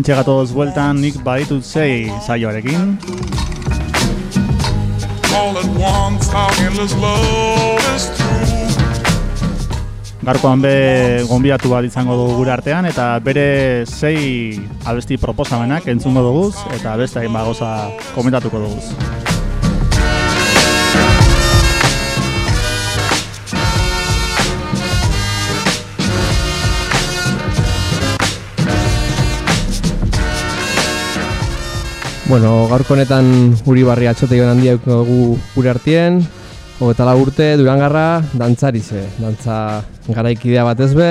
Mentxe gatoz bueltan nik baditut zei zaioarekin. Garkoan be gonbiatu bat izango dugu gure artean eta bere sei abesti proposamenak entzungo dugu eta beste hain bagoza komentatuko dugu. Bueno, gaurko honetan uri barri atxote joan handia gu gure artien, hogetala urte, durangarra, dantzari ze. Dantza garaikidea bat be,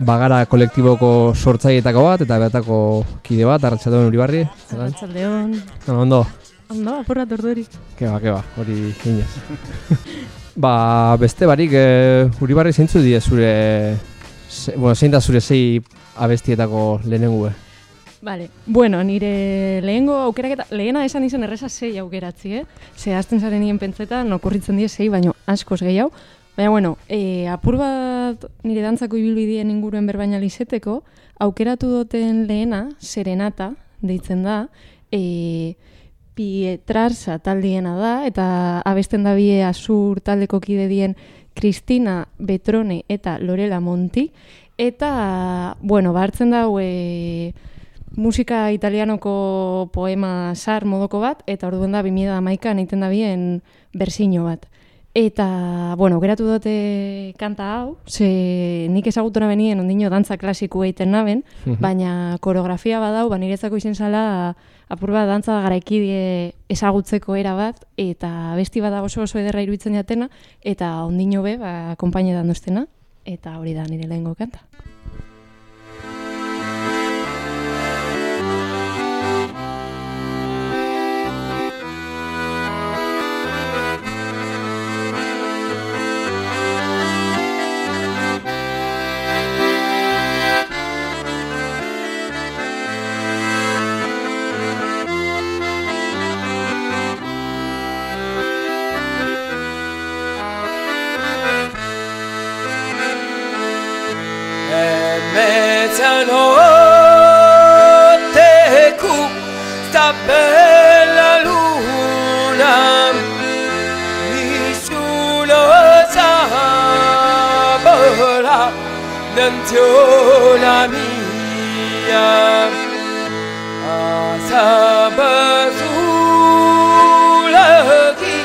bagara kolektiboko sortzaietako bat, eta behatako kide bat, arratxaldeon uri barri. Arratxaldeon. ondo? Ondo, apurra torduri. Keba, keba, hori ginez. ba, beste barik, e, uri barri zeintzu die zure, bueno, zein da zure zei abestietako lehenengue? Vale. Bueno, nire lehengo aukeraketa, lehena esan izan erresa sei aukeratzi, eh? Ze azten zaren nien pentsetan, okurritzen die sei, baino askoz gehiago. Baina, bueno, e, apur bat nire dantzako ibilbidien inguruen berbaina lizeteko, aukeratu duten lehena, serenata, deitzen da, e, Pietrarsa taldiena da, eta abesten da bie azur taldeko kide dien Kristina Betrone eta Lorela Monti, eta, bueno, bartzen da, e, musika italianoko poema sar modoko bat, eta orduen da 2000 maikan egiten da bien bersino bat. Eta, bueno, geratu dute kanta hau, ze nik ezagutuna benien ondino dantza klasiku egiten naben, mhm. baina koreografia badau, ba niretzako izen zala apur bat dantza garaikidie ezagutzeko era bat, eta besti bada oso oso ederra iruditzen jatena, eta ondino be, ba, kompainetan doztena, eta hori da nire lehenko kanta. sola, dentro mia, a sabazula chi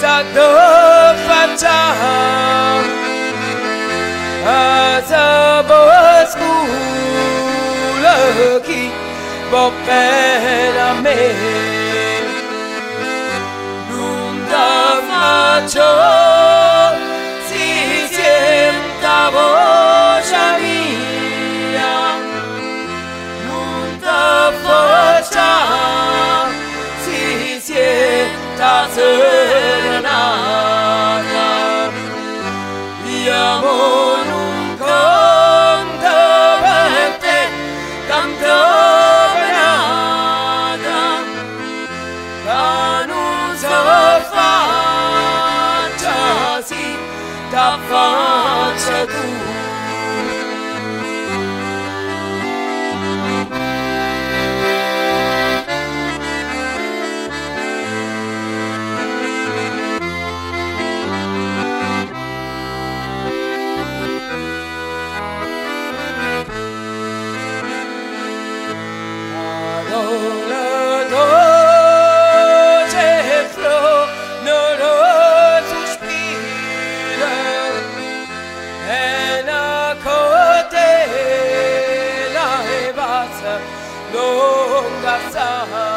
sa do a sabazula chi me, non. 감사하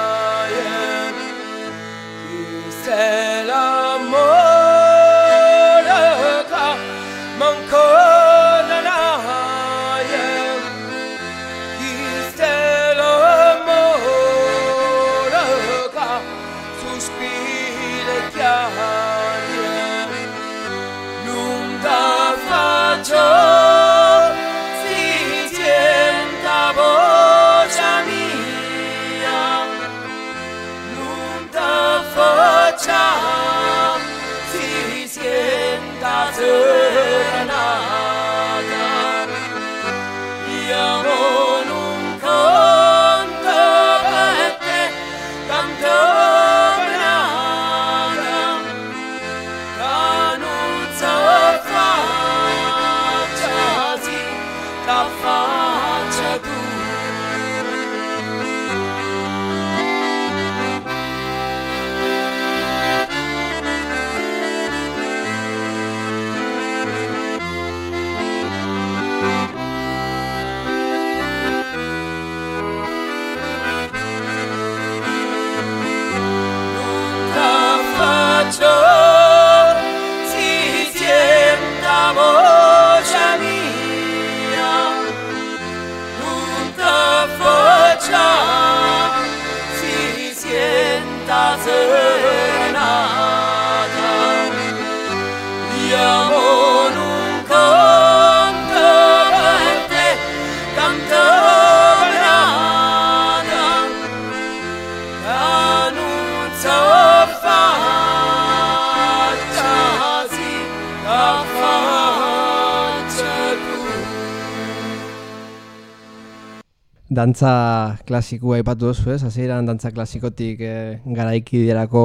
Dantza klasikua aipatu duzu, ez? Hasieran dantza klasikotik e, garaiki dirako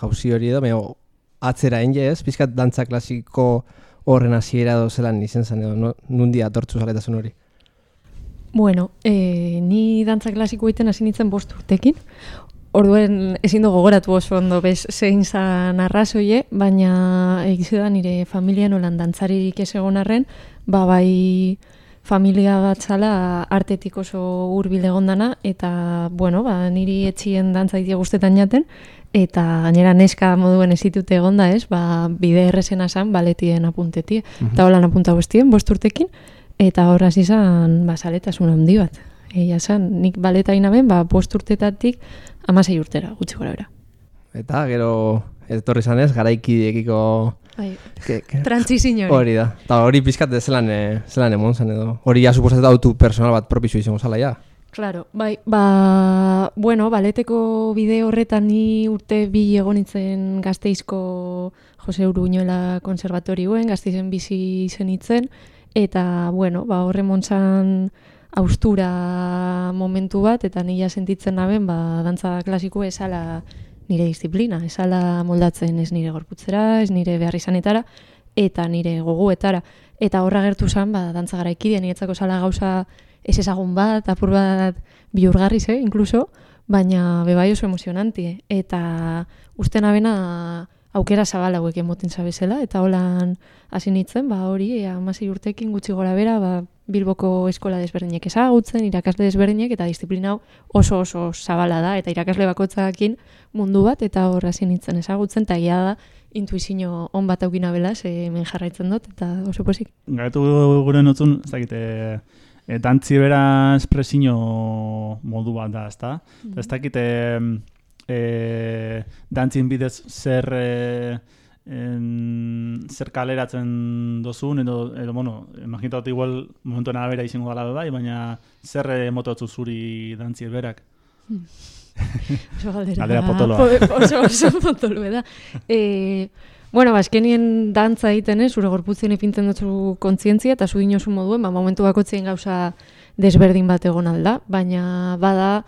jauzi hori edo, baina atzera enge, ez? Pizkat dantza klasiko horren hasiera edo zelan izen zen edo, nundi atortzu zaletasun hori. Bueno, e, ni dantza klasiko egiten hasi nintzen bost urtekin. Orduen ezin dugu gogoratu oso ondo bez zein zan arrazoie, baina egizu da nire familian olan dantzaririk ez egon arren, ba bai familia bat zala artetik oso hurbil egondana eta bueno, ba, niri etxien dantza idia guztetan jaten eta gainera neska moduen ez ditute egonda ez, ba, bide errezena zan baletien apuntetie. Eta holan apunta guztien, bost urtekin, eta horraz izan ba, zaletasun handi bat. Egia zan, nik baleta inaben, ba, bost urtetatik amasei urtera, gutxi gora bera. Eta gero etorri zanez, garaikideekiko Bai, trantzizin hori. da. Eta hori pizkat zelan, e, zelan emon zen edo. Hori ja suposatzen autu personal bat propizu izango zala ja. Claro, bai, ba, bueno, baleteko bide horretan ni urte bi egon nintzen gazteizko Jose Uruñola konservatorioen, gazteizen bizi zen itzen, eta, bueno, ba, horre montzan austura momentu bat, eta nila sentitzen naben, ba, dantza klasiko esala nire disiplina, esala moldatzen ez nire gorputzera, ez nire behar izanetara, eta nire goguetara. Eta horra gertu zen, ba, dantza garaikidea, niretzako zala gauza ez ezagun bat, apur bat biurgarriz, eh, inkluso, baina bebai oso emozionanti. Eta uste nabena aukera zabal hauek emoten zabezela, eta holan hasi nintzen, ba hori, amasei urtekin gutxi gora bera, ba, Bilboko eskola desberdinek ezagutzen, irakasle desberdinek, eta disiplina oso oso zabala da, eta irakasle bakotzakin mundu bat, eta hor hasi nintzen ezagutzen, eta egia da, intuizio on bat aukina bela, ze hemen jarraitzen dut, eta oso posik. Gaitu gure notzun, ez dakit, e, e, dantzi bera espresio modu bat da, ezta? Mm Ez dakit, e, e, dantzin bidez zer e, en, zer kaleratzen dozun, edo, edo bueno, imaginatu igual momentu bera izango gala bai, baina zer emototzu zuri dantzi berak? Oso galdera. Galdera potoloa. Po- Oso, oso potoloa da. E, bueno, ba, eskenien dantza egiten, eh, zure gorputzen ipintzen dutzu kontzientzia, eta zu dinosu moduen, ba, momentu bakotzen gauza desberdin bat egon alda, baina bada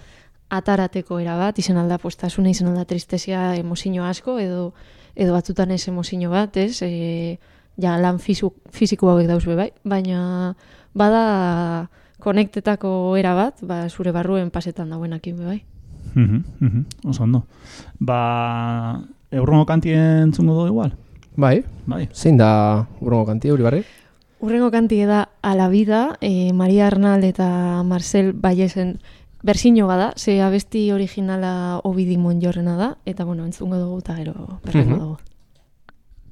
atarateko era bat, izen alda postasuna, izen alda tristesia, emozio asko, edo edo batzutan ez emozio bat, ez? E, ja, lan fizu, fiziko hauek dauz be bai, baina bada konektetako era bat, ba, zure barruen pasetan dauenakin be bai. Mhm, mhm, Oso ondo. Ba, eurrongo kantien entzungo du igual? Bai, Bai. zein da urrongo kanti hori barri? Urrengo kantie da A la vida, e, Maria Arnal eta Marcel Ballesen berzino bada, ze abesti originala Obidi Monjorrena da, eta bueno, entzungo dugu eta gero berrengo Mhm. dugu.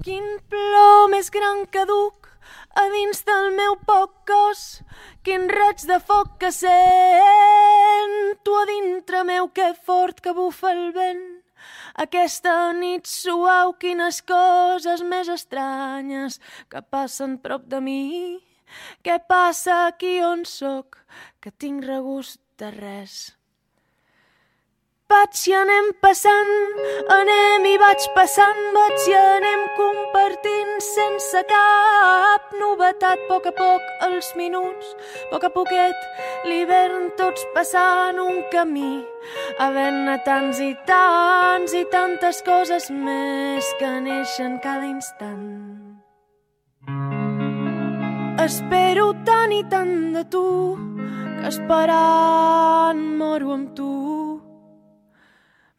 Quin plor més gran que duc a dins del meu poc cos, quin raig de foc que sento a dintre meu, que fort que bufa el vent. Aquesta nit suau, quines coses més estranyes que passen prop de mi. Què passa aquí on sóc, que tinc regust de res. Vaig i anem passant, anem i vaig passant, vaig i anem compartint sense cap novetat. A poc a poc els minuts, a poc a poquet l'hivern tots passant un camí, havent-ne tants i tants i tantes coses més que neixen cada instant. Espero tant i tant de tu que esperant moro amb tu.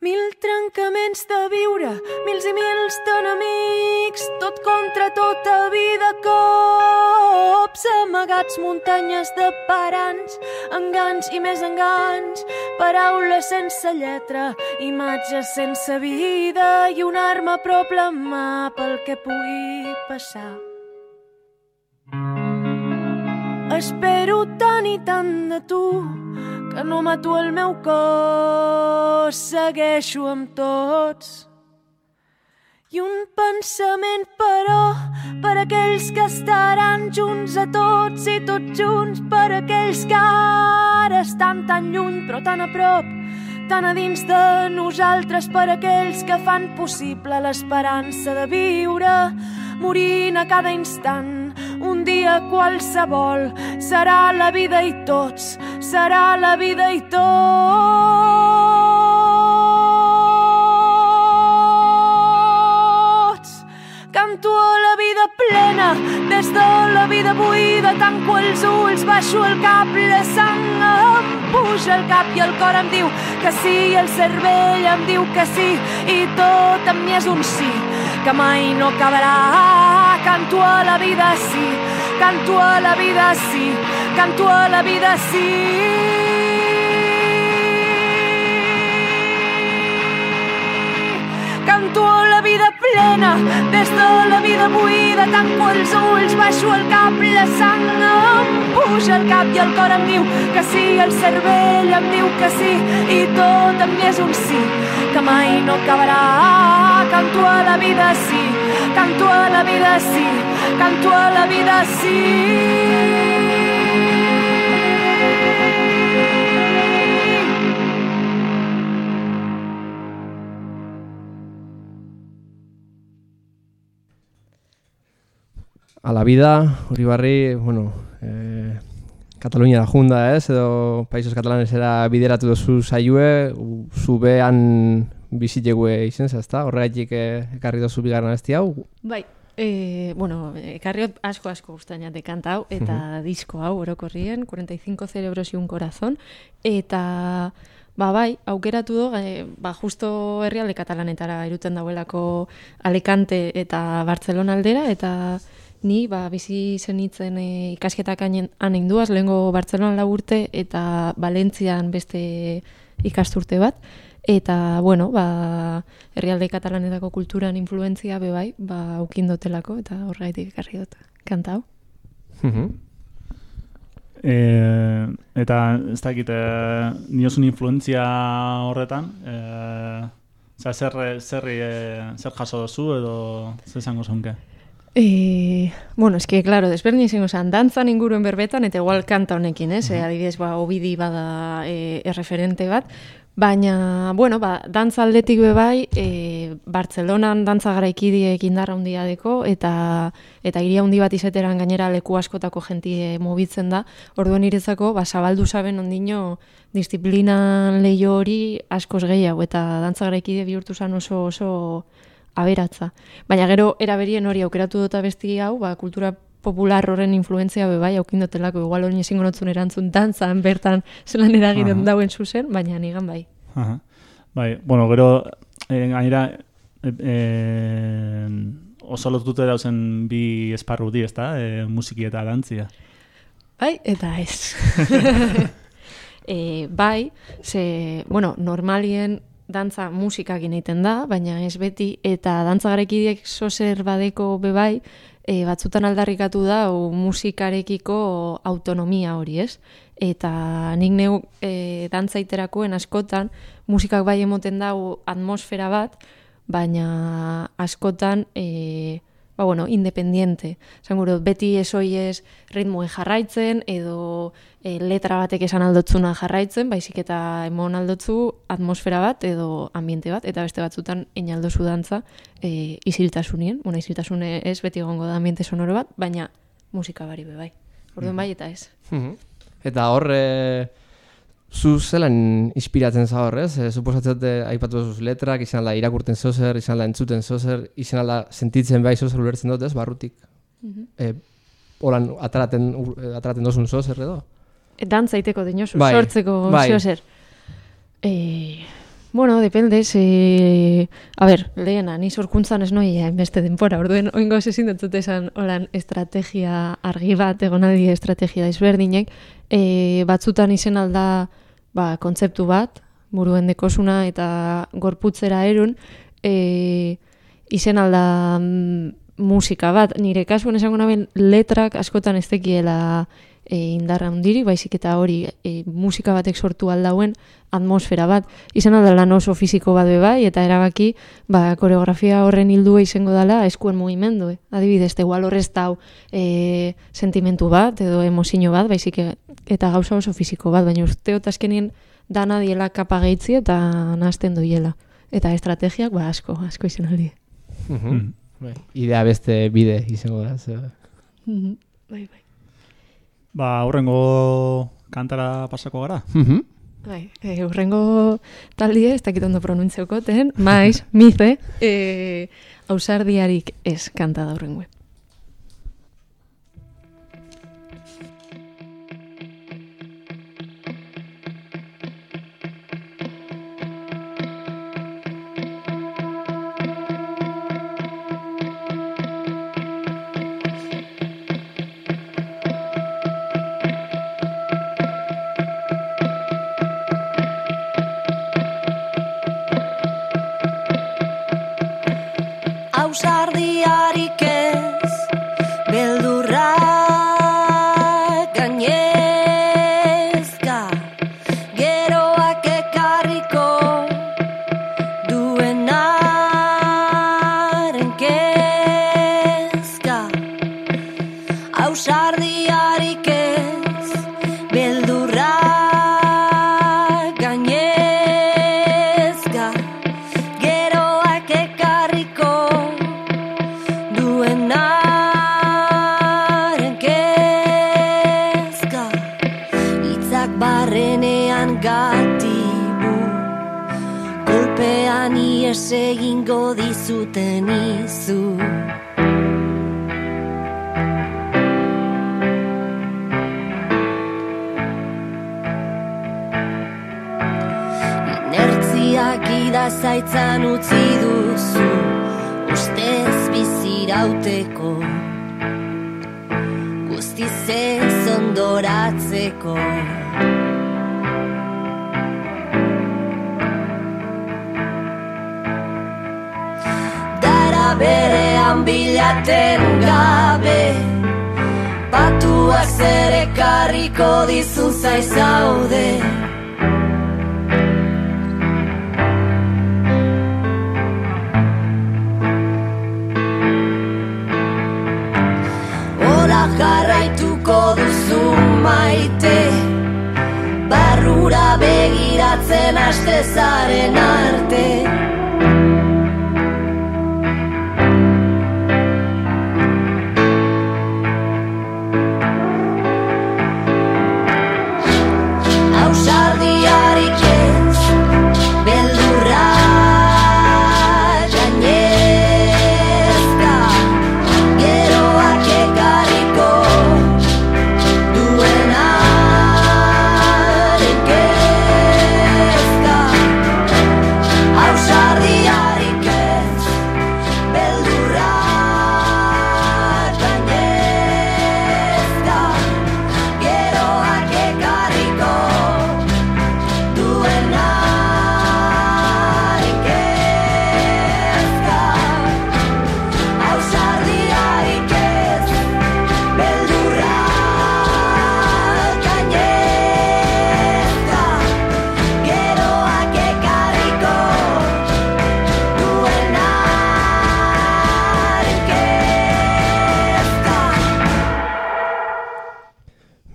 Mil trencaments de viure, mils i mils d'enemics, tot contra tota vida, cops amagats, muntanyes de parants, enganys i més enganys, paraules sense lletra, imatges sense vida i una arma a prop la mà pel que pugui passar. Espero tant i tant de tu que no mato el meu cos, segueixo amb tots. I un pensament, però, per aquells que estaran junts a tots i tots junts, per aquells que ara estan tan lluny però tan a prop, tan a dins de nosaltres, per aquells que fan possible l'esperança de viure, morint a cada instant, un dia qualsevol, serà la vida i tots, serà la vida i tots. Canto la vida plena, des de la vida buida, tanco els ulls, baixo el cap, la sang em puja el cap i el cor em diu que sí, el cervell em diu que sí, i tot en mi és un sí, que mai no acabarà. Canto a la vida sí, canto a la vida sí, canto a la vida sí. Canto la vida plena, des de la vida buida, tanco els ulls, baixo el cap, la sang em puja el cap i el cor em diu que sí, el cervell em diu que sí, i tot en mi és un sí, que mai no acabarà. Canto a la vida sí, canto a la vida sí, canto a la vida sí. A la vida, Uribarri, bueno, eh, Katalunia da junda, ez, edo Países Katalanesera bideratu duzu saioe, u- zubean bizitegue izen ezta? Horregatik eh, ekarri dozu bigarren abesti hau. Bai, e, bueno, ekarriot asko asko gustatzen kanta hau, eta disko hau orokorrien, 45 cerebros y un corazón, eta ba bai, aukeratu do, e, ba justo herrialde katalanetara iruten dauelako Alicante eta Barcelona aldera, eta ni ba, bizi zenitzen e, ikasketak han duaz, lehengo Barcelona lau urte eta Valentzian beste ikasturte bat, Eta, bueno, ba, herrialde katalanetako kulturan influentzia be bai, ba, aukindotelako, eta horregaitik ekarri dut, kanta hau. Mhm. E, eta ez dakit, e, niozun influentzia horretan, e, Osea, zer, zer, e, zer jaso duzu edo zer izango zonke? E, bueno, eski, claro, desberdin izango zen, dantzan inguruen berbetan, eta igual kanta honekin, ez? E, adibidez, ba, obidi bada e, erreferente bat, Baina, bueno, ba, dantza aldetik be bai, e, Bartzelonan dantza garaikidiek indarra handia deko, eta, eta iria handi bat izeteran gainera leku askotako jentie mobitzen da, orduen irezako, ba, zabaldu saben ondino disiplinan leio hori askoz gehiago, eta dantza garaikide bihurtu zen oso oso aberatza. Baina gero, eraberien hori aukeratu dut besti hau, ba, kultura popular horren influentzia be bai aukindotelako, igual hori ezingo notzun erantzun dantzan bertan zelan eragiten Aha. dauen zuzen, baina nigan bai. Aha. Bai, bueno, gero, e, gainera, e, e, oso lotute dauzen bi esparru di, ezta? E, musiki eta dantzia. Bai, eta ez. e, bai, ze, bueno, normalien dantza musikakin egiten da, baina ez beti, eta dantza garekidiek sozer badeko bebai, e, batzutan aldarrikatu da o, musikarekiko autonomia hori, ez? Eta nik neu e, dantza iterakoen askotan, musikak bai emoten dau atmosfera bat, baina askotan e, ba, bueno, independiente. Zanguro, beti esoi ez ritmoe jarraitzen, edo e, letra batek esan aldotzuna jarraitzen, baizik eta emon aldotzu atmosfera bat edo ambiente bat, eta beste batzutan einaldozu dantza e, isiltasunien, bueno, isiltasune ez beti egongo da ambiente sonoro bat, baina musika bari be bai. Orduan bai eta ez. Mhm. Eta hor, e, zu zelan inspiratzen za hor, ez? E, suposatzen dut aipatu zuz letrak, izan da irakurten zozer, izan da entzuten zozer, izan da sentitzen bai zozer ulertzen dut, ez? Barrutik. e, holan ataraten, ur- e, ataraten dozun zozer edo? E, dantza iteko dinosu, Bai, sortzeko bai. zeo zer. E, bueno, depende, ze... A ber, lehena, ni sorkuntzan ez noia beste denpora, orduen oingo ezin dut esan holan estrategia argi bat, egonaldi estrategia desberdinek, e, batzutan izen alda ba, kontzeptu bat, buruen dekosuna eta gorputzera erun, e, izen alda mm, musika bat, nire kasuan esango naben letrak askotan ez tekiela e, indarra handirik, baizik eta hori e, musika batek sortu aldauen atmosfera bat. Izan da lan oso fisiko bat bai, eta erabaki ba, koreografia horren hildua izango dela eskuen mugimendu. Eh? Adibidez, te igual horrez tau e, sentimentu bat edo emozio bat, baizik e- eta gauza oso fisiko bat, baina usteot azkenien dana diela kapa gehitzi eta nazten duela. Eta estrategiak ba asko, asko izan aldi. Mhm. Bai, Idea beste bide izango da. ze- Bai, bai. Ba, aurrengo kantara pasako gara. Mhm. Bai, e, urrengo taldie, ez dakit ondo pronuntziokoten, maiz, mize, e, ausardiarik ez kanta da urrengo. Barrura begiratzen haste zaren arte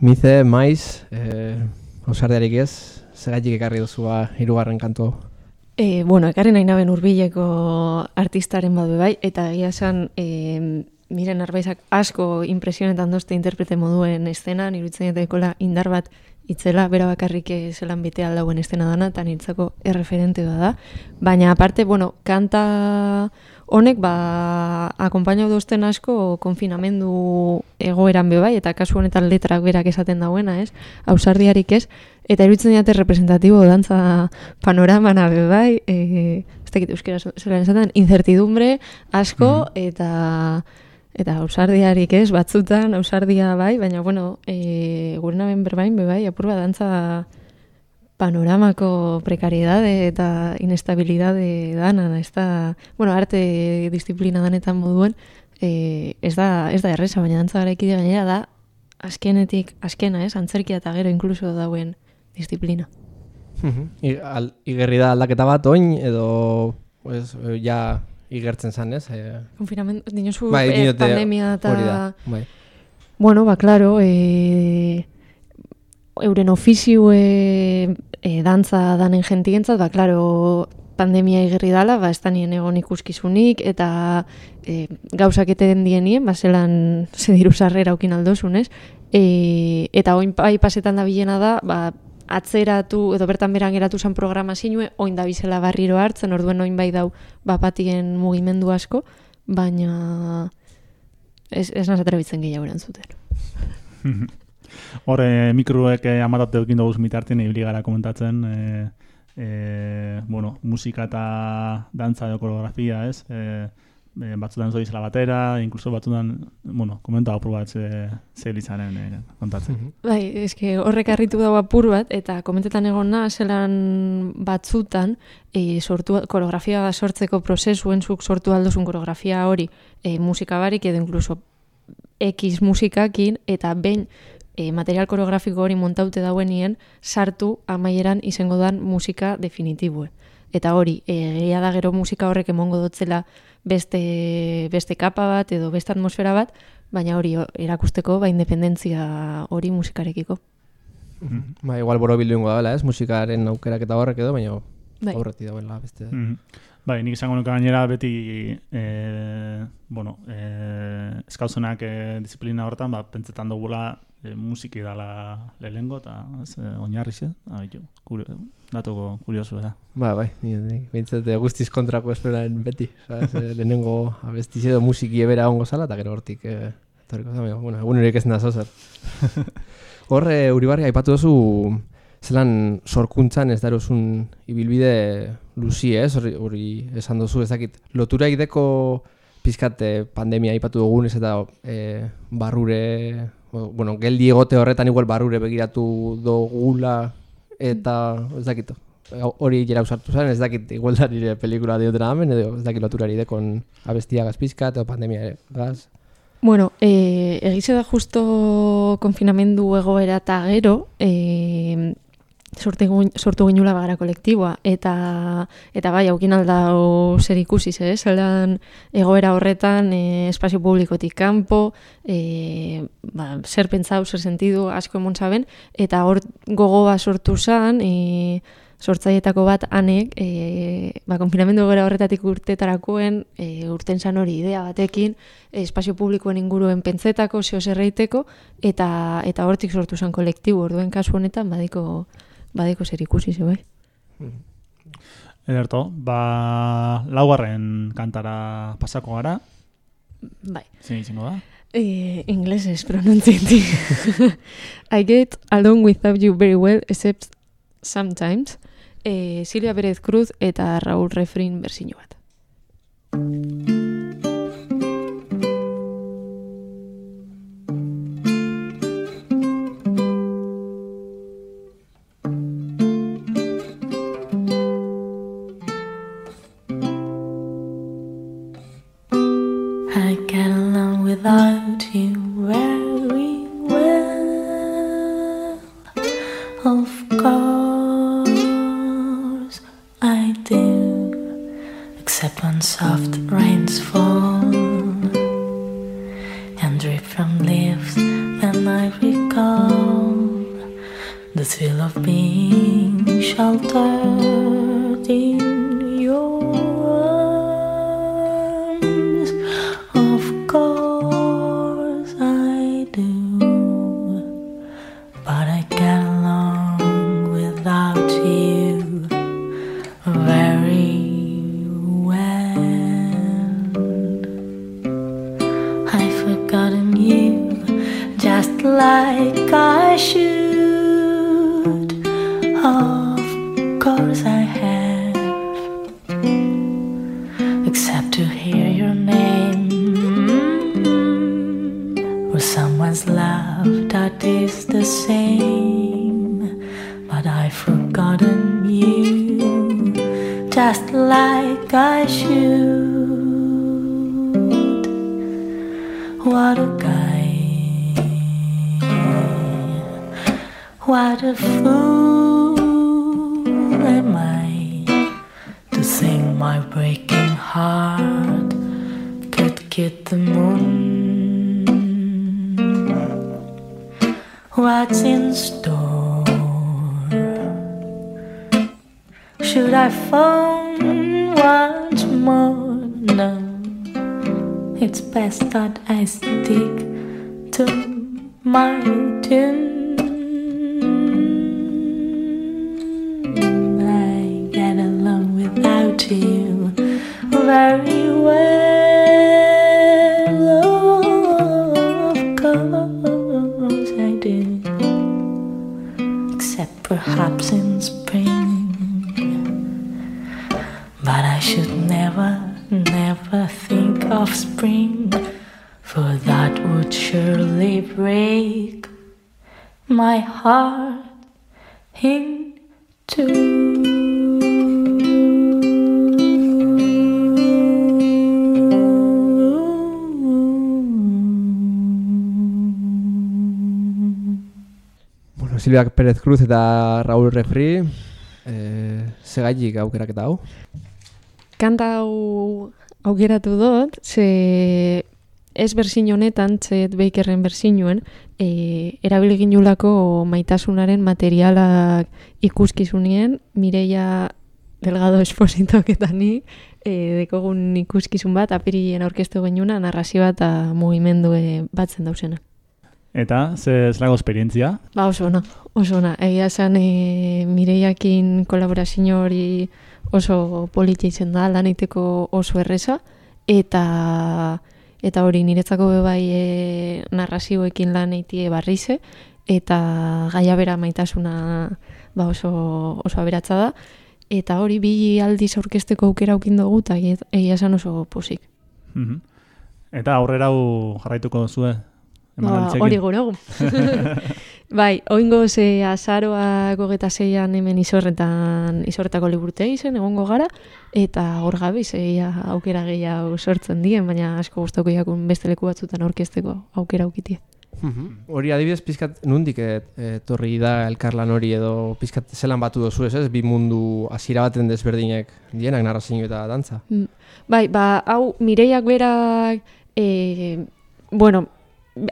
Mize, maiz, eh, ausardiarik ez, segatik ekarri duzua hirugarren kantu hau. E, bueno, ekarri nahi naben urbileko artistaren bat bai, eta egia esan, e, miren arbaizak asko impresionetan dozte interprete moduen estena, nirutzen jatekola indar bat itzela, bera bakarrik eh, zelan bete aldauen estena dana, eta niretzako erreferente da da. Baina aparte, bueno, kanta honek, ba, akompainau dozten asko konfinamendu egoeran be bai, eta kasu honetan letrak berak esaten dauena, ez? Ausardiarik ez, Eta iruditzen diate representatibo dantza panoramana be bai, e, ez dakit euskera zelan esaten, incertidumbre asko eta eta ausardiarik ez, batzutan ausardia bai, baina bueno, e, gure naben berbain be bai, apurba dantza panoramako prekariedade eta inestabilidade dana, ez da, bueno, arte disiplina danetan moduen, e, ez da, ez da erresa, baina dantza garaikide gainera da azkenetik, azkena, ez, antzerkia eta gero inkluso dauen disiplina. Igerri da aldaketa bat oin edo pues, ja igertzen zan, ez? Eh, Konfinamendu, dinosu bai, eh, pandemia eta... hori da, bai. Bueno, ba, claro, e, euren ofizio e, e, dantza danen jentientzat, ba, claro, pandemia igerri dala, ba, ez da nien egon ikuskizunik, eta e, gauzak eten dienien, ba, zelan ze diru sarrera aukin aldozun, ez? E, eta oin bai pasetan da bilena da, ba, atzeratu edo bertan beran geratu zen programa zinue, oin da bizela barriro hartzen, orduen oin bai dau bapatien mugimendu asko, baina ez, ez naz atrebitzen gehiago erantzuten. Hor, e, mikroek eh, amatate eukin dugu mitartien ibili gara komentatzen, e, e, bueno, musika eta dantza edo koreografia, ez? E, e, batzutan zo izela batera, inkluso batzutan, bueno, komenta apur bat ze, ze litzaren e, kontatzen. Bai, eske horrek harritu dago apur bat, eta komentetan egon na, zelan batzutan, e, sortu, koreografia sortzeko prozesuen zuk sortu aldozun koreografia hori e, musika barik edo inkluso X musikakin, eta behin e, material koreografiko hori montaute dauenien, sartu amaieran izango dan musika definitibue. Eta hori, egia da gero musika horrek emongo dotzela beste, beste kapa bat edo beste atmosfera bat, baina hori erakusteko ba independentzia hori musikarekiko. Ba, igual borobildu ingo dela, ez? Musikaren aukerak eta horrek edo, baina Bai. aurretik dagoela beste. Mhm. Bai, nik izango nuke gainera beti, e, bueno, e, eskauzenak e, disiplina horretan, ba, pentsetan dugula e, musiki dala lehengo, eta ez, e, oinarri ze, abitu, kurio, datuko kuriosu da. Ba, bai, eh, guztiz kontrako esperaren beti. Sabes, eh, lehenengo abestiz edo musiki ebera ongo zala, eta gero hortik etorriko da, baina, bueno, egun horiek ez nazo zer. Hor, eh, Uribarri aipatu duzu, zelan sorkuntzan ez darozun ibilbide luzi, ez? Hori, hori esan duzu, ez dakit. Lotura ideko pizkat pandemia aipatu dugunez eta eh, barrure, bueno, geldi egote horretan igual barrure begiratu dugula eta ez dakit, hori jera usartu zen, ez dakit igual da nire pelikula diotena hemen, edo ez dakit loturari dekon abestia gazpizka, eta pandemia ere, gaz. Bueno, e, egize da justo konfinamendu egoera eta gero, e, sortu, sortu ginula bagara kolektiboa, eta, eta bai, haukin aldau zer ikusiz, eh? zelan egoera horretan e, espazio publikotik kanpo, e, ba, zer pentsau, zer sentidu, asko emon zaben, eta hor gogoa sortu zen, e, sortzaietako bat anek, e, ba, konfinamendu egoera horretatik urtetarakoen, e, urten zan hori idea batekin, e, espazio publikoen inguruen pentsetako, zeo zerreiteko, eta, eta hortik sortu zen kolektibo, orduen kasu honetan badiko, badiko zer ikusi ze bai. Ederto, ba, laugarren kantara pasako gara, Bai. zein izango da? Eh, inglesez pronunciati. I get along without you very well, except sometimes. Eh, Silvia Pérez Cruz eta Raúl Refrin berzino bat. My tune. I get along without you very heart in two. Bueno, Silvia Pérez Cruz eta Raúl Refri, eh, segailik aukeraketa hau. Kanta hau aukeratu dut, ze ez berzin honetan, Chet Bakerren berzinuen, e, erabili ginulako maitasunaren materialak ikuskizunien, Mireia Delgado Espositoak eta ni, e, dekogun ikuskizun bat, apirien aurkeztu genuna, narrazioa eta mugimendu e, batzen dauzena. Eta, ze zelago esperientzia? Ba oso ona, oso ona. Egia esan e, Mireiakin kolaborazio hori oso politia izan da, lan egiteko oso erreza, eta eta hori niretzako bai e, narrazioekin lan eitie barrize, eta gaia bera maitasuna ba oso, oso aberatza da, eta hori bi aldiz aurkezteko aukera aukin dugu, eta egia esan oso posik. Mhm. Eta aurrera jarraituko duzue? Ba, hori gure. bai, oingo ze azaroak hogeta zeian hemen izorretan, izorretako liburte izen, egongo gara, eta hor gabe zeia aukera gehiago sortzen dien, baina asko gustoko jakun beste leku batzutan aurkezteko aukera aukitie. Hori adibidez pizkat nundik eh, etorri da elkarlan hori edo pizkat zelan batu dozu ez, ez? Bi mundu hasiera baten desberdinek dienak narrazio eta dantza. Mm. Bai, ba, hau Mireiak berak, e, bueno,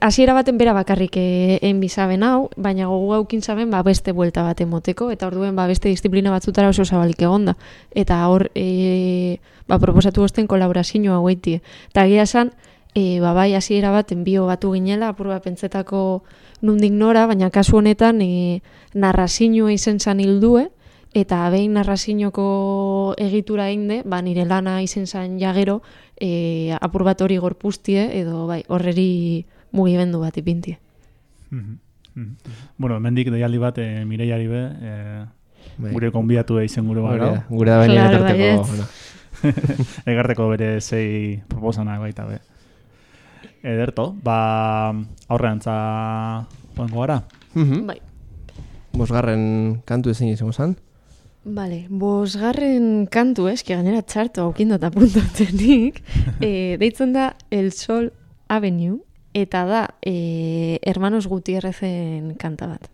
hasiera baten bera bakarrik eh, enbizaben hau, baina gogu haukin zaben ba, beste buelta bat emoteko, eta orduen ba, beste disiplina batzutara oso zabalik egonda. Eta hor, e, ba, proposatu osten kolaborazioa hauetie. Eta egia esan, e, ba, bai hasiera baten bio batu ginela, apur bat pentsetako nundik nora, baina kasu honetan e, narrazioa izen zan hildue, eta behin narrazioko egitura einde, ba, nire lana izen zan jagero, e, apur bat hori gorpuztie, edo bai, horreri mugimendu bat ipintie. Mhm. Mhm. Bueno, hemendik deialdi bat e, Mireiari be, e, Bai. gure konbiatu izen gure da, Gure da baina Claro, etorteko. baietz. bueno. Egarteko bere zei proposanak baita be. Ederto, ba aurreantza joango gara. Mhm. Bai. Bosgarren kantu ezin izango zen. Vale, bosgarren kantu eski gainera txarto aukinda eta puntatzenik, e, deitzen da El Sol Avenue, eta da e, Hermanos Gutierrezen kanta bat.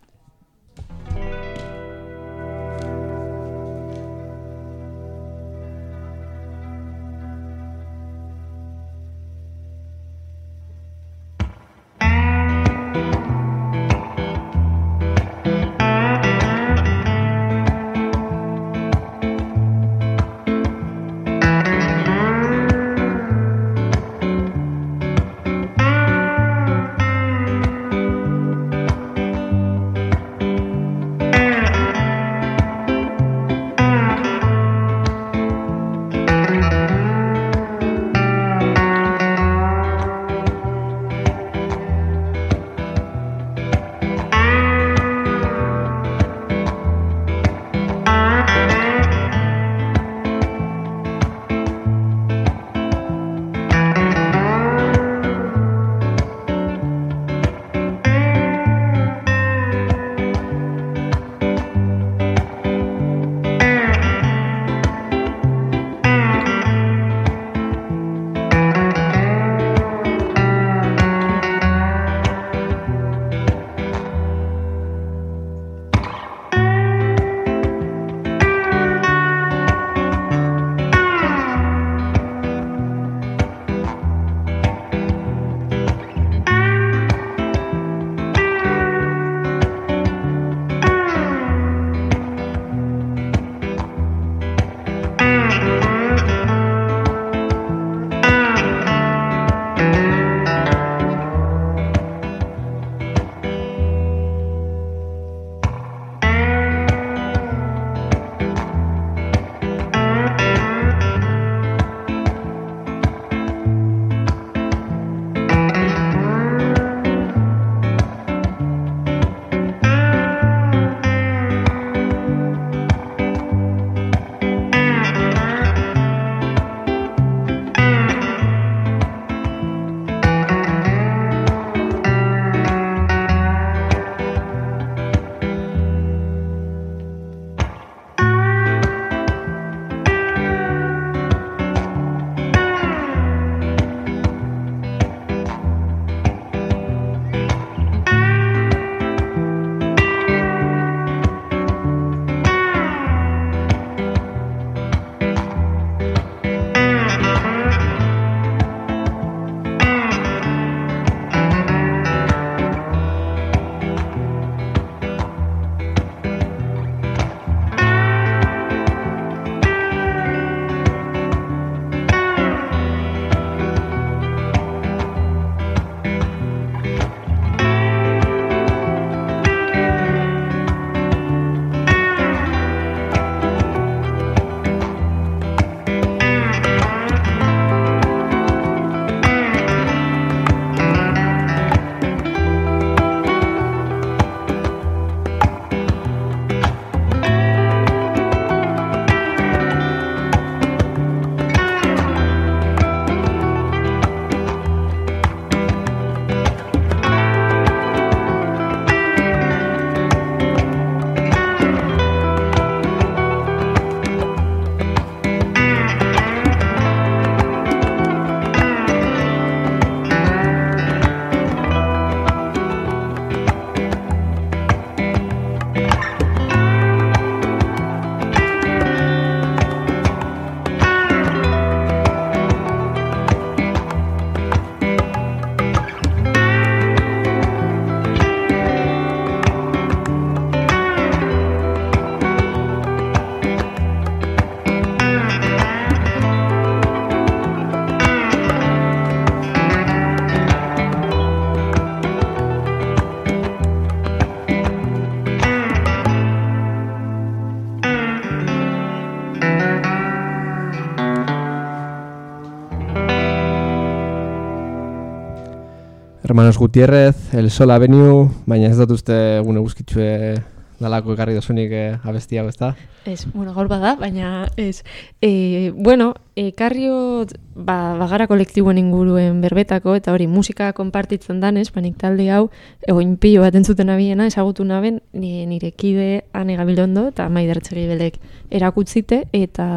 Hermanos Gutierrez, El Sol Avenue, baina ez dut uste gune guzkitxue dalako ekarri dozunik eh, abestiago, ez da? Ez, bueno, gaur bada, baina ez. E, bueno, ekarriot ba, bagara kolektiboen inguruen berbetako, eta hori musika konpartitzen danez, panik talde hau, egoin pilo bat entzuten abiena, ezagutu naben, nire kide ane gabilondo, eta maidertzegi belek erakutzite, eta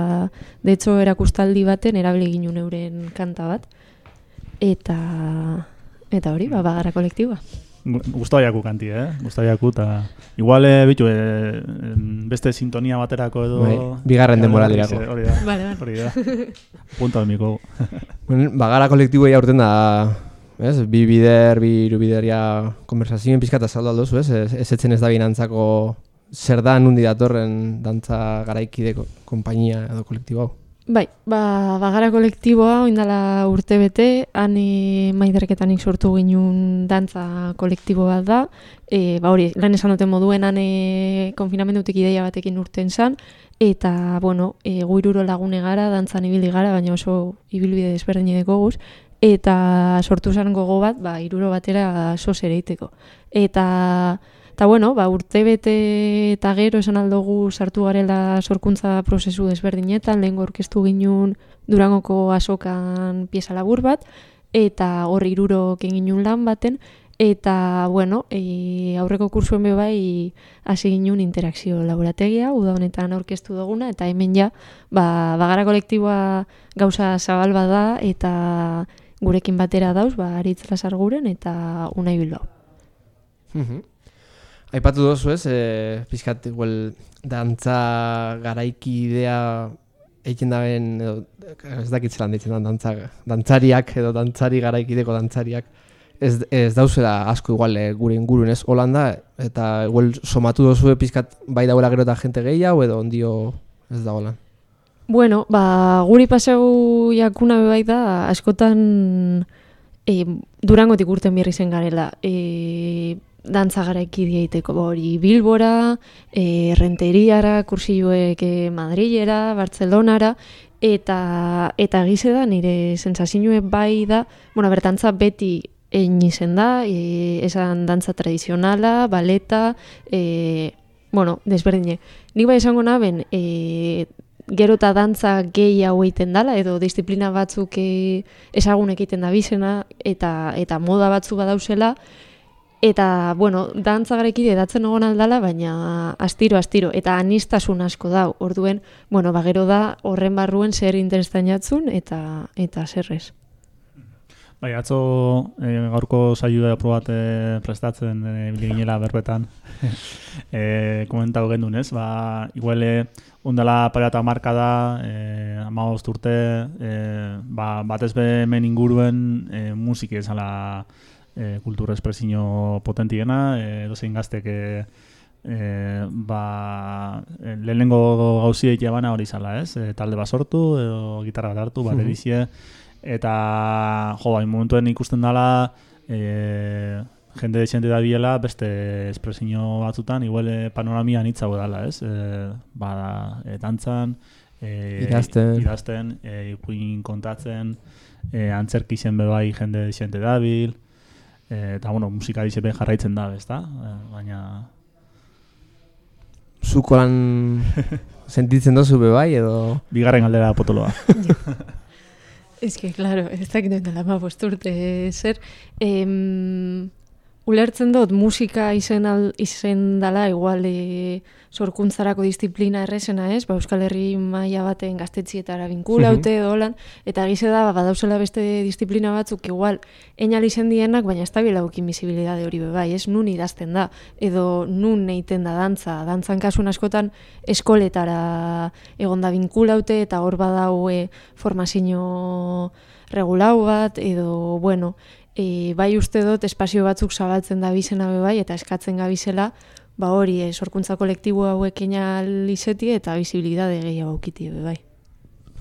de hecho erakustaldi baten erabili ginen euren kanta bat. Eta, eta hori, ba, bagara kolektiboa. Gustavo jaku kanti, eh? Gustavo jaku, eta igual, eh, bitu, eh, beste sintonia baterako edo... Bai, bigarren denbora dirako. Hori da, Vale, vale. hori da. Punta domiko. Bueno, bagara kolektiboa aurten da, ez, bi bider, bi irubider ja konversazioen pizkata saldo aldozu, ez, ez, ez etzen ez da binantzako zer da nundi datorren dantza garaikideko konpainia edo kolektibo hau. Bai, ba, bagara kolektiboa, oindala urte bete, han e, maiderketanik sortu ginen dantza kolektibo bat da. E, ba hori, lan esan duten moduen, han e, konfinamendutik ideia batekin urten zan, eta, bueno, e, guiruro lagune gara, dantzan ibili gara, baina oso ibilbide desberdin guz, eta sortu zan gogo bat, ba, iruro batera sos ere iteko. Eta, eta bueno, ba, urte bete eta gero esan aldogu sartu garela sorkuntza prozesu desberdinetan, lehen orkestu ginen Durangoko asokan pieza labur bat, eta horri iruro ginen lan baten, Eta, bueno, e, aurreko kursuen be bai hasi ginen interakzio laborategia, uda honetan aurkeztu duguna, eta hemen ja, ba, bagara kolektiboa gauza zabal bada, eta gurekin batera dauz, ba, aritz lasar guren, eta unai bilbao. Mhm. Aipatu dozu ez, e, pixkat, igual, dantza garaiki idea egiten daben, edo, ez dakit zelan ditzen da, dantza, dantzariak edo dantzari garaikideko dantzariak, ez, ez dauzela asko igual e, gure inguruen ez, Holanda, eta igual somatu dozu pixkat bai dagoela gero eta jente gehiago edo ondio ez da holan. Bueno, ba, guri pasau jakuna bai da, askotan e, durangotik urten birri zen garela. E, dantza garaiki diaiteko ba, hori Bilbora, e, Renteriara, kursioek e, Madrilera, Bartzelonara, eta eta gize da nire sensazioe bai da, bueno, bertantza beti egin izen da, e, esan dantza tradizionala, baleta, e, bueno, desberdine. Nik bai esango naben, e, gero eta dantza gehi hau egiten dala, edo disiplina batzuk e, ezagun egiten da bizena, eta, eta moda batzu badauzela, Eta, bueno, dantza garekide edatzen egon aldala, baina astiro, astiro, eta anistasun asko dau. Orduen, bueno, bagero da horren barruen zer interestan jatzun, eta, eta zerrez. Bai, atzo e, gaurko saioa aprobat e, prestatzen e, ginela berbetan. e, komentau gendun ez, ba, iguele ondala parata marka da, e, amagozt urte, e, ba, batez be hemen inguruen e, musiki ezala e, kultura espresio potentiena, e, dozein gaztek e, e, ba, e, lehenengo gauziek jabana hori zala, ez? E, talde bat sortu, edo gitarra bat hartu, bat edizie, eta jo, bain momentuen ikusten dela e, jende desente da biela beste espresio batzutan, igual e, panoramia nitzago dela, ez? E, ba, e, dantzan, e, Idazten. idazten e, ipuin kontatzen, e, antzerki zen bebai jende desente dabil, e, eta bueno, musika dize ben jarraitzen da, ezta? E, baina... Zuko lan sentitzen dozu be bai edo... Bigarren galdera potoloa. Ez que, claro, ez dakit dela ma bosturte zer. Em, ulertzen dut musika izen, al, izen dala, igual e, sorkuntzarako disiplina errezena ez, ba, Euskal Herri maila baten gaztetzietara binkulaute edo holan, eta gize da, ba, badauzela beste disiplina batzuk, igual, enal izen dienak, baina ez da bilaukin bizibilidade hori bebai, ez, nun idazten da, edo nun neiten da dantza, dantzan kasun askotan eskoletara egonda binkulaute, eta hor badau e, formazio regulau bat, edo, bueno, e, bai uste dut espazio batzuk zabaltzen da bizena be bai eta eskatzen gabizela ba hori eh, sorkuntza kolektibo hauekin alizeti eta bizibilidade gehiago aukiti bai.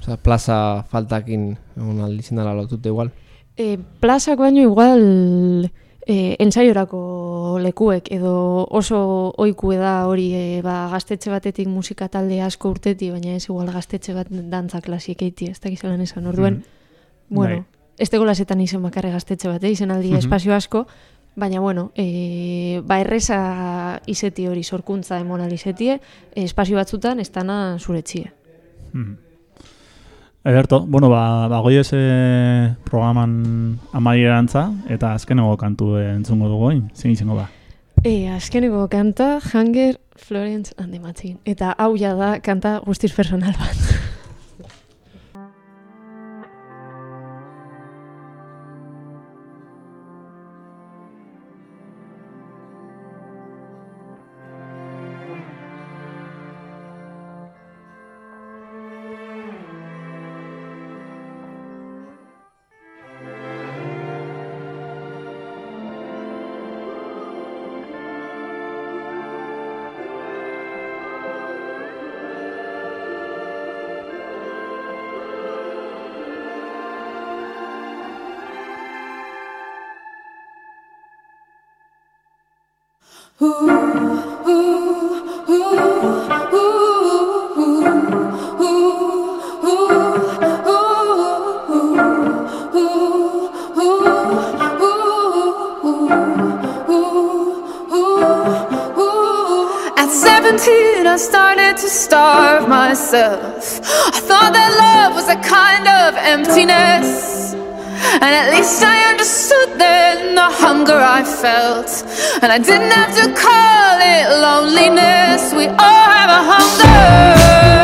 Osa, plaza faltakin egon aldizin dara lotute igual? E, plazak baino igual e, ensaiorako lekuek edo oso oiku da hori e, ba, gaztetxe batetik musika talde asko urteti, baina ez igual gaztetxe bat dantza klasiek eiti, ez dakiz esan orduen. Mm -hmm. Bueno, Dai. ez tego lasetan izan bakarre gaztetxe bat, eh? izan aldi mm -hmm. espazio asko, Baina, bueno, e, ba erreza izeti hori sorkuntza emonal izetie, espazio batzutan ez dana zuretzie. Hmm. Eberto, bueno, ba, ba goiez e, programan amaierantza eta azkenego kantu entzungo dugu, hein? zein izango ba? E, azkenego kanta, Hunger, Florence and the Machine. Eta hau ja da kanta guztiz personal bat. thought that love was a kind of emptiness. And at least I understood then the hunger I felt. And I didn't have to call it loneliness. We all have a hunger.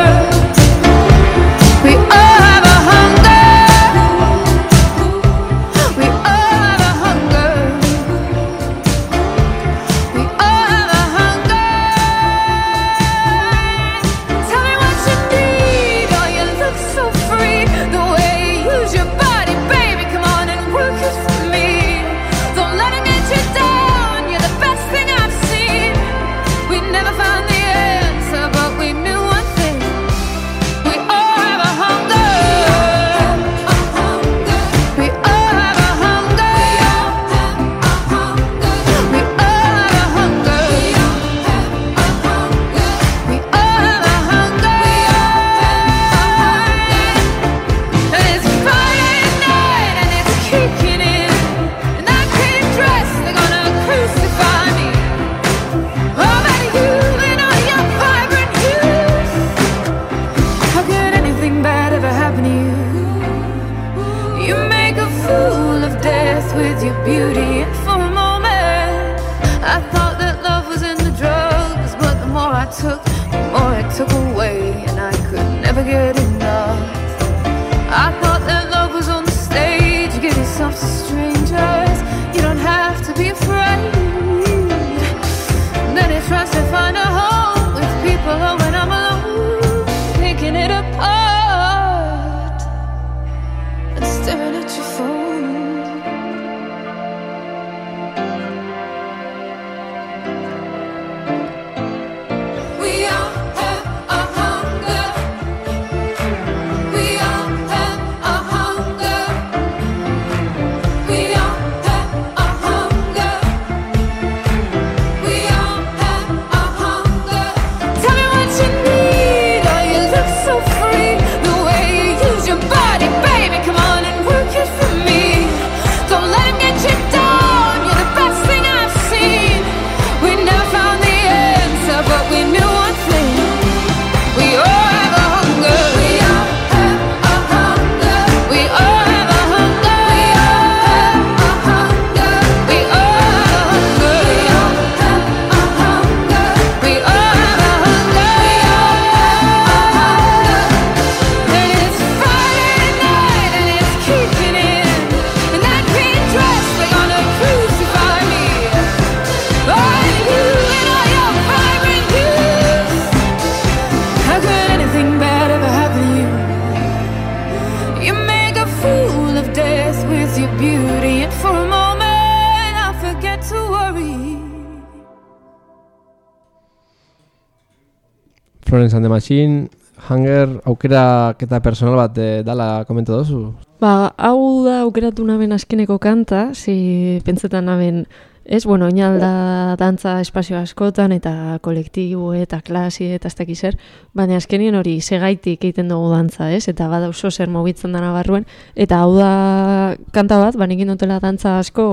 Florence and the Machine, Hunger aukerak eta personal bat e, dala komenta dozu? Ba, hau da aukeratu naben azkeneko kanta, si pentsetan naben, ez, bueno, oinalda dantza espazio askotan eta kolektibo eta klasi eta ez dakizer, baina azkenien hori segaitik egiten dugu dantza, ez, eta bada oso zer mobitzen dana barruen, eta hau da kanta bat, ba, banekin dutela dantza asko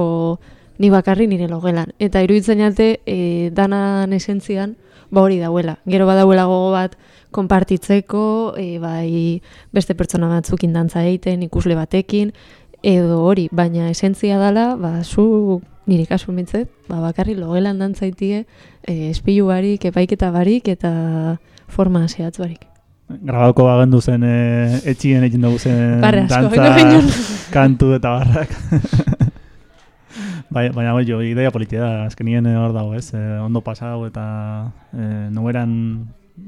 ni bakarri nire logelan. Eta iruditzen jate, e, eh, danan esentzian, ba hori dauela. Gero badauela gogo bat konpartitzeko, e, bai beste pertsona batzukin dantza egiten, ikusle batekin, edo hori, baina esentzia dela, ba, zu nire kasu mintzet, ba, bakarri logelan dantzaitie, e, espilu barik, epaiketa barik, eta forma zehatz barik. Grabauko bagendu zen e, etxien egin dugu zen dantza, kantu eta barrak. Bai, baina bai, jo, ideia politia da, azkenien eh, hor dago, ez? Eh, ondo pasau eta eh, noberan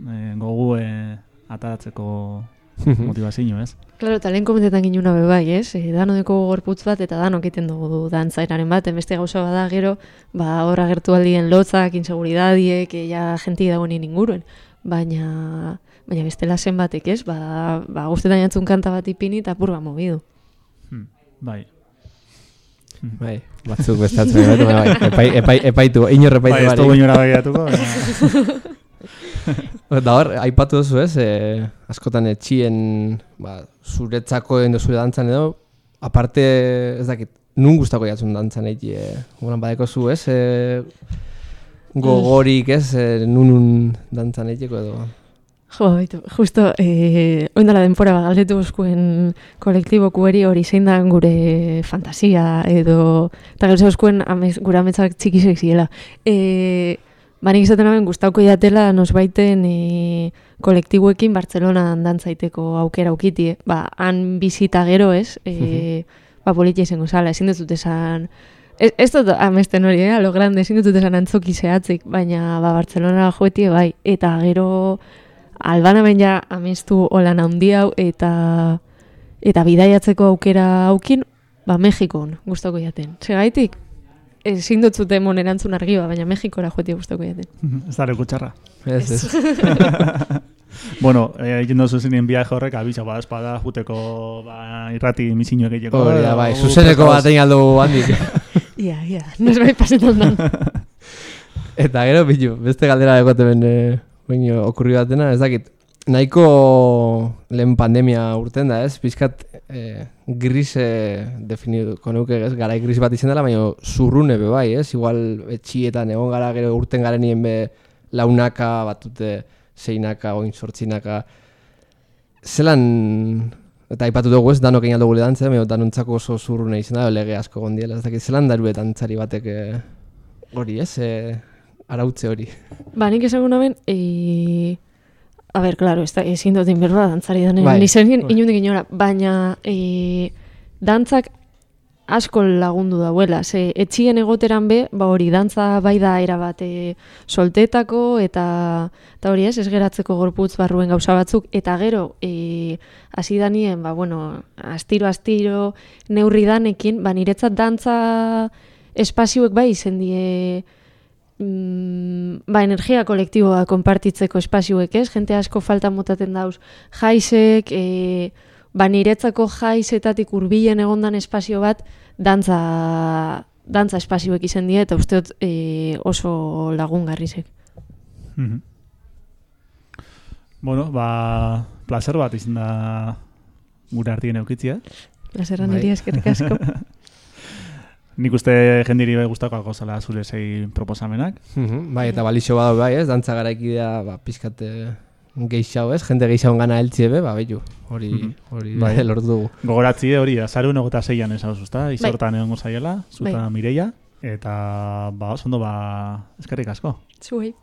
eh, gogu eh, ataratzeko motivazio, ez? Claro, eta lehen komentetan ginen be bai, ez? E, dano deko gorputz bat eta danok egiten dugu dantzaeraren bat, beste gauza bada gero, ba, hor agertu aldien lotzak, inseguridadiek, e, ja jenti dagoen inguruen. Baina, baina bestela zen batek, ez? Ba, ba guztetan jantzun kanta bat ipini eta purba mobidu. Hmm, bai. Bai, batzuk bestatzen dut, baina bai, epai, epai, epaitu, inor epaitu Bai, ez barik. dugu inora begiratuko. Da hor, aipatu duzu ez, e, askotan etxien, ba, zuretzako edo zure dantzan edo, aparte, ez dakit, nun gustako jatzun dantzan egi, e, guran badeko zu ez, e, gogorik ez, e, nunun dantzan egiko edo. Jo, baitu, justo, eh, oindala denpora bat galdetu oskuen kolektiboku eri hori zein da gure fantasia edo, eta gero oskuen amez, gure ametsak txikisek ziela. E, banik izaten haben gustauko jatela nosbaiten e, kolektiboekin Bartzelonan dantzaiteko aukera ukitie. Ba, han bizita gero ez, e, ba, politia izango zala, ezin dut esan... Ez, ez dut amesten hori, eh, lo grande, ezin dut esan antzoki zehatzik, baina ba, Bartzelona joetie bai, eta gero albana ben ja amestu holan handi hau eta eta bidaiatzeko aukera aukin, ba Mexikon gustoko jaten. Segaitik ezin dut zuten mon erantzun argiba, baina Mexikora joetie gustoko jaten. ez da leku txarra. Ez, ez. bueno, eh, egin dozu zinien biaje horrek, abisa bada espada, juteko ba, irrati misiño egiteko. Hori da, bai, zuzeneko bat egin aldu handik. Ia, ia, nos bai pasetan dan. Eta gero, bilu, beste galdera egote ben, e, baino, okurri batena, ez dakit, nahiko lehen pandemia urten da, ez? Pizkat e, grise definituko nuke, ez? Garai gris bat izan dela, baina zurrune be bai, ez? Igual etxietan egon gara gero urten garenien be launaka, batute seinaka, oin sortzinaka. Zelan, eta aipatu dugu ez, danok egin aldo gule dantza, baina danontzako oso zurrune izan da, lege asko gondiela, ez dakit, zelan darue dantzari batek e, hori, ez? E, arautze hori. Ba, nik esagun haben, e... A ber, claro, ez da, ezin dut inberba dantzari danen, Bai, nizenien bai. inundik inora, baina e, dantzak asko lagundu dauela, ze etxien egoteran be, ba hori, dantza bai da erabat e, soltetako, eta, eta hori ez, ez geratzeko gorputz barruen gauza batzuk, eta gero, e, hasi danien, ba bueno, astiro-astiro, neurri danekin, ba niretzat dantza espazioek bai izen die, mm, ba, energia kolektiboa konpartitzeko espazioek, ez? Jente asko falta motaten dauz jaisek, e, ba, niretzako jaisetatik hurbilen egondan espazio bat, dantza, dantza espazioek izen die, eta usteot e, oso lagungarrizek. Mhm. Bueno, ba, placer bat izan da gure artien eukitzia. Bai. niri eskerrik asko. Nik uste jendiri bai gustakoak zela zure sei proposamenak. Mhm, bai, eta balixo bada bai, ez, dantza garaikidea, ba, pizkat eh, geixau, ez, jende geixau gana heltzie be, ba, behiu, hori, Mhm. hori, Bai. bai, lortu dugu. Gogoratzi hori, azarun egota zeian ez hau zuzta, izortan egongo zaiela, zuta Bai. Mireia, eta ba, oso ondo ba, eskerrik asko. Zuei.